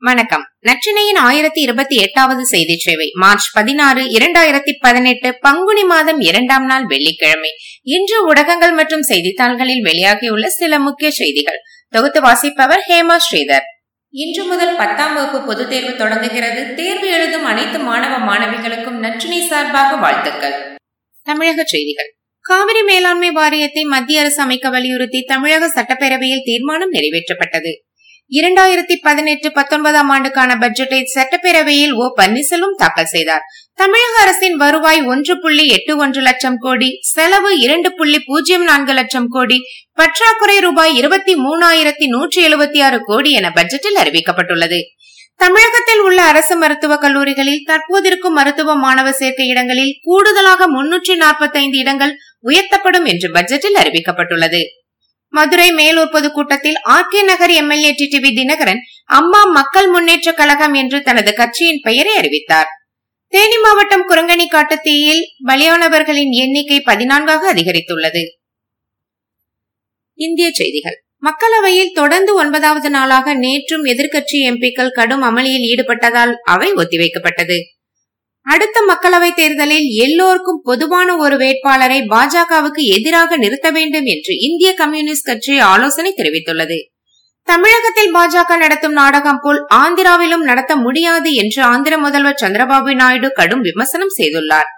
வணக்கம். நற்றினையின் ஆயிரத்தி இருபத்தி எட்டாவது செய்தி சேவை மார்ச் பதினாறு இரண்டாயிரத்தி பதினெட்டு பங்குனி மாதம் இரண்டாம் நாள் வெள்ளிக்கிழமை. இன்று ஊடகங்கள் மற்றும் செய்தித்தாள்களில் வெளியாகியுள்ள சில முக்கிய செய்திகள். தொகுத்து வாசிப்பவர் ஹேமா ஸ்ரீதர். இன்று முதல் பத்தாம் வகுப்பு பொதுத் தேர்வு தொடங்குகிறது. தேர்வு எழுதும் அனைத்து மாணவ மாணவிகளுக்கும் நற்றினை சார்பாக வாழ்த்துக்கள். தமிழக செய்திகள். காவிரி மேலாண்மை வாரியத்தை மத்திய அரசு அமைக்க வலியுறுத்தி தமிழக சட்டப்பேரவையில் தீர்மானம் நிறைவேற்றப்பட்டது. இரண்டாயிரத்தி பதினெட்டு பத்தொன்பதாம் ஆண்டுக்கான பட்ஜெட்டை சட்டப்பேரவையில் ஓ. பன்னீர்செல்வம் தாக்கல் செய்தார். தமிழக அரசின் வருவாய் ஒன்று புள்ளி எட்டு ஒன்று லட்சம் கோடி செலவு இரண்டு புள்ளி பூஜ்ஜியம் நான்கு லட்சம் கோடி பற்றாக்குறை ரூபாய் இருபத்தி மூணாயிரத்தி நூற்றி எழுபத்தி ஆறு கோடி என பட்ஜெட்டில் அறிவிக்கப்பட்டுள்ளது. தமிழகத்தில் உள்ள அரசு மருத்துவக் கல்லூரிகளில் தற்போதிருக்கும் மருத்துவ மாணவ சேர்க்கை இடங்களில் கூடுதலாக முன்னூற்றி நாற்பத்தி இடங்கள் உயர்த்தப்படும் என்று பட்ஜெட்டில் அறிவிக்கப்பட்டுள்ளது. மதுரை மேலூர் பொதுக்கூட்டத்தில் R K Nagar MLA TTV Dhinakaran Amma Makkal Munnetra கழகம் என்று தனது கட்சியின் பெயரை அறிவித்தார். தேனி மாவட்டம் குரங்கணி காட்டுத்தீயில் பலியானவர்களின் எண்ணிக்கை பதினான்காக அதிகரித்துள்ளது. இந்திய செய்திகள். மக்களவையில் தொடர்ந்து ஒன்பதாவது நாளாக நேற்றும் எதிர்க்கட்சி எம்பிக்கள் கடும் அமளியில் ஈடுபட்டதால் அவை ஒத்திவைக்கப்பட்டது. அடுத்த மக்களவை தேர்தலில் எல்லோருக்கும் பொதுவான ஒரு வேட்பாளரை பாஜகவுக்கு எதிராக நிறுத்த வேண்டும் என்று இந்திய கம்யூனிஸ்ட் கட்சி ஆலோசனை தெரிவித்துள்ளது. தமிழகத்தில் பாஜக நடத்தும் நாடகம் போல் ஆந்திராவிலும் நடத்த முடியாது என்று ஆந்திர முதல்வர் சந்திரபாபு நாயுடு கடும் விமர்சனம் செய்துள்ளார்.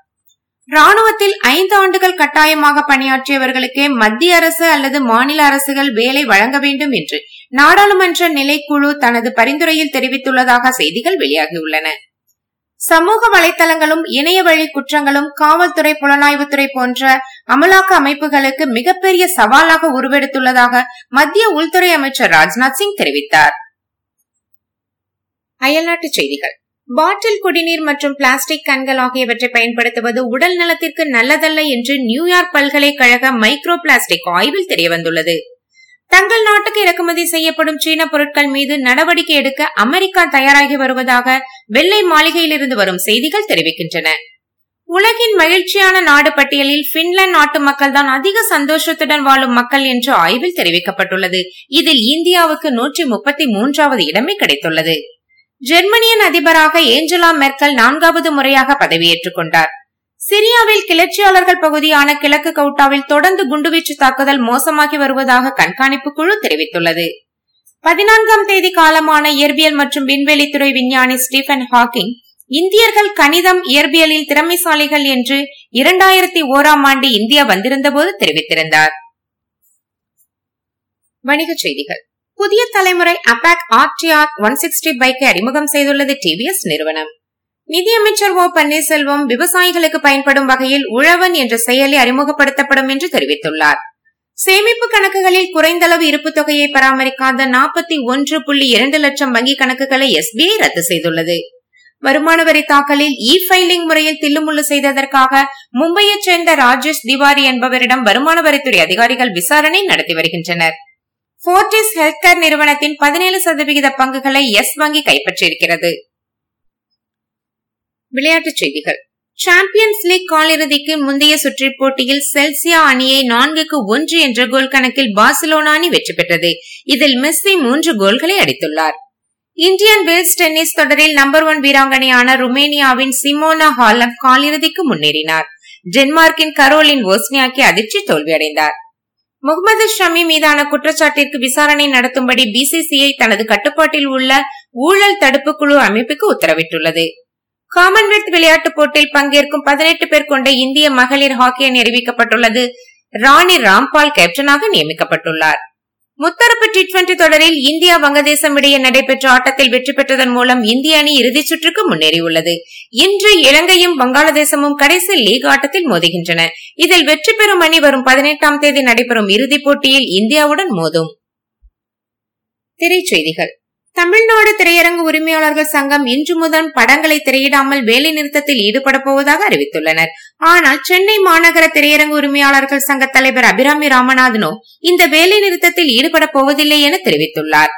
ராணுவத்தில் ஐந்து ஆண்டுகள் கட்டாயமாக பணியாற்றியவர்களுக்கே மத்திய அரசு அல்லது மாநில அரசுகள் வேலை வழங்க வேண்டும் என்று நாடாளுமன்ற நிலைக்குழு தனது பரிந்துரையில் தெரிவித்துள்ளதாக செய்திகள் வெளியாகியுள்ளன. சமூக வலைதளங்களும் இணைய வழி குற்றங்களும் காவல்துறை புலனாய்வுத்துறை போன்ற அமலாக்க அமைப்புகளுக்கு மிகப்பெரிய சவாலாக உருவெடுத்துள்ளதாக மத்திய உள்துறை அமைச்சர் ராஜ்நாத் சிங் தெரிவித்தார். அயல்நாட்டுச் செய்திகள். பாட்டில் குடிநீர் மற்றும் பிளாஸ்டிக் கண்கள் ஆகியவற்றை பயன்படுத்துவது உடல் நலத்திற்கு நல்லதல்ல என்று நியூயார்க் பல்கலைக்கழக மைக்ரோ பிளாஸ்டிக் ஆய்வில் தெரியவந்துள்ளது. தங்கள் நாட்டுக்கு இறக்குமதி செய்யப்படும் சீன பொருட்கள் மீது நடவடிக்கை எடுக்க அமெரிக்கா தயாராகி வருவதாக வெள்ளை மாளிகையிலிருந்து வரும் செய்திகள் தெரிவிக்கின்றன. உலகின் மகிழ்ச்சியான நாடு பட்டியலில் பின்லாந்து நாட்டு மக்கள் தான் அதிக சந்தோஷத்துடன் வாழும் மக்கள் என்று ஆய்வில் தெரிவிக்கப்பட்டுள்ளது. இதில் இந்தியாவுக்கு நூற்றி முப்பத்தி மூன்றாவது இடமே கிடைத்துள்ளது. ஜெர்மனியின் அதிபராக ஏஞ்சலா மெர்க்கல் நான்காவது முறையாக பதவியேற்றுக் கொண்டார். சிரியாவில் கிளர்ச்சியாளர்கள் பகுதியான கிழக்கு கவுட்டாவில் தொடர்ந்து குண்டுவீச்சு தாக்குதல் மோசமாகி வருவதாக கண்காணிப்பு குழு தெரிவித்துள்ளது. பதினான்காம் தேதி காலமான இயற்பியல் மற்றும் விண்வெளித்துறை விஞ்ஞானி ஸ்டீபன் ஹாக்கிங் இந்தியர்கள் கணிதம் இயற்பியலில் திறமைசாலிகள் என்று இரண்டாயிரத்தி ஓராம் ஆண்டு இந்தியா வந்திருந்தபோது தெரிவித்திருந்தார். வணிகச் செய்திகள். புதிய தலைமுறை அபாக் ஆர்டிஆர் ஒன் சிக்ஸ்டி பைக்கை அறிமுகம் செய்துள்ளது டிவிஎஸ் நிறுவனம். நிதியமைச்சர் ஓ பன்னீர்செல்வம் விவசாயிகளுக்கு பயன்படும் வகையில் உழவன் என்ற செயலி அறிமுகப்படுத்தப்படும் என்று தெரிவித்துள்ளார். சேமிப்பு கணக்குகளில் குறைந்தளவு இருப்பு தொகையை பராமரிக்காத நாற்பத்தி ஒன்று புள்ளி இரண்டு லட்சம் வங்கி கணக்குகளை எஸ்பிஐ ரத்து செய்துள்ளது. வருமான வரி தாக்கலில் இ ஃபைலிங் முறையில் தில்லுமுள்ளு செய்ததற்காக மும்பையைச் சேர்ந்த ராஜேஷ் திவாரி என்பவரிடம் வருமான வரித்துறை அதிகாரிகள் விசாரணை நடத்தி வருகின்றனர். போர்டிஸ் ஹெல்த் கேர் நிறுவனத்தின் பதினேழு சதவிகித பங்குகளை எஸ் வங்கி கைப்பற்றியிருக்கிறது. விளையாட்டுச் செய்திகள். சாம்பியன்ஸ் லீக் காலிறுதிக்கு முந்தைய சுற்று போட்டியில் செல்சியா அணியை நான்குக்கு ஒன்று என்ற கோல் கணக்கில் பார்சிலோனா அணி வெற்றி பெற்றது. இதில் மெஸ்ஸி மூன்று கோல்களை அடித்துள்ளார். இந்தியன் வேல்ஸ் டென்னிஸ் தொடரில் நம்பர் ஒன் வீராங்கனையான ருமேனியாவின் சிமோனா ஹாலன் காலிறுதிக்கு முன்னேறினார். டென்மார்க்கின் கரோலின் ஓஸ்னியாக்கி அதிர்ச்சி தோல்வியடைந்தார். முகமது ஷமி மீதான குற்றச்சாட்டிற்கு விசாரணை நடத்தும்படி பிசிசிஐ தனது கட்டுப்பாட்டில் உள்ள ஊழல் தடுப்பு குழு அமைப்புக்கு உத்தரவிட்டுள்ளது. காமன்வெல்த் விளையாட்டுப் போட்டியில் பங்கேற்கும் பதினெட்டு பேர் கொண்ட இந்திய மகளிர் ஹாக்கி அணி அறிவிக்கப்பட்டுள்ளது. ராணி ராம்பால் கேப்டனாக நியமிக்கப்பட்டுள்ளார். முத்தரப்பு டி டுவெண்டி தொடரில் இந்தியா வங்கதேசம் இடையே நடைபெற்ற ஆட்டத்தில் வெற்றி பெற்றதன் மூலம் இந்திய அணி இறுதிச் சுற்றுக்கு முன்னேறியுள்ளது. இன்று இலங்கையும் வங்காளதேசமும் கடைசி லீக் ஆட்டத்தில் மோதுகின்றன. இதில் வெற்றி பெறும் அணி வரும் பதினெட்டாம் தேதி நடைபெறும் இறுதிப் போட்டியில் இந்தியாவுடன் மோதும். திரைச்செய்திகள் தமிழ்நாடு திரையரங்கு உரிமையாளர்கள் சங்கம் இன்று முதல் படங்களை திரையிடாமல் வேலை நிறுத்தத்தில் ஈடுபட போவதாக அறிவித்துள்ளனர். ஆனால் சென்னை மாநகர திரையரங்கு உரிமையாளர்கள் சங்க தலைவர் அபிராமி ராமநாதனோ இந்த வேலை நிறுத்தத்தில் ஈடுபட போவதில்லை என தெரிவித்துள்ளார்.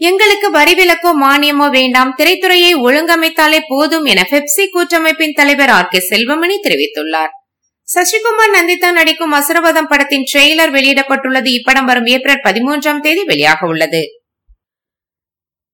எங்களுக்கு வரி விலக்கோ மானியமோ வேண்டாம். திரைத்துறையை ஒழுங்கமைத்தாலே போதும் என பெப்சி கூட்டமைப்பின் தலைவர் ஆர் கே செல்வமணி தெரிவித்துள்ளார். சசிகுமார் நந்திதா நடிக்கும் அசுரவதம் படத்தின் ட்ரெய்லர் வெளியிடப்பட்டுள்ளது. இப்படம் வரும் ஏப்ரல் பதிமூன்றாம் தேதி வெளியாக உள்ளது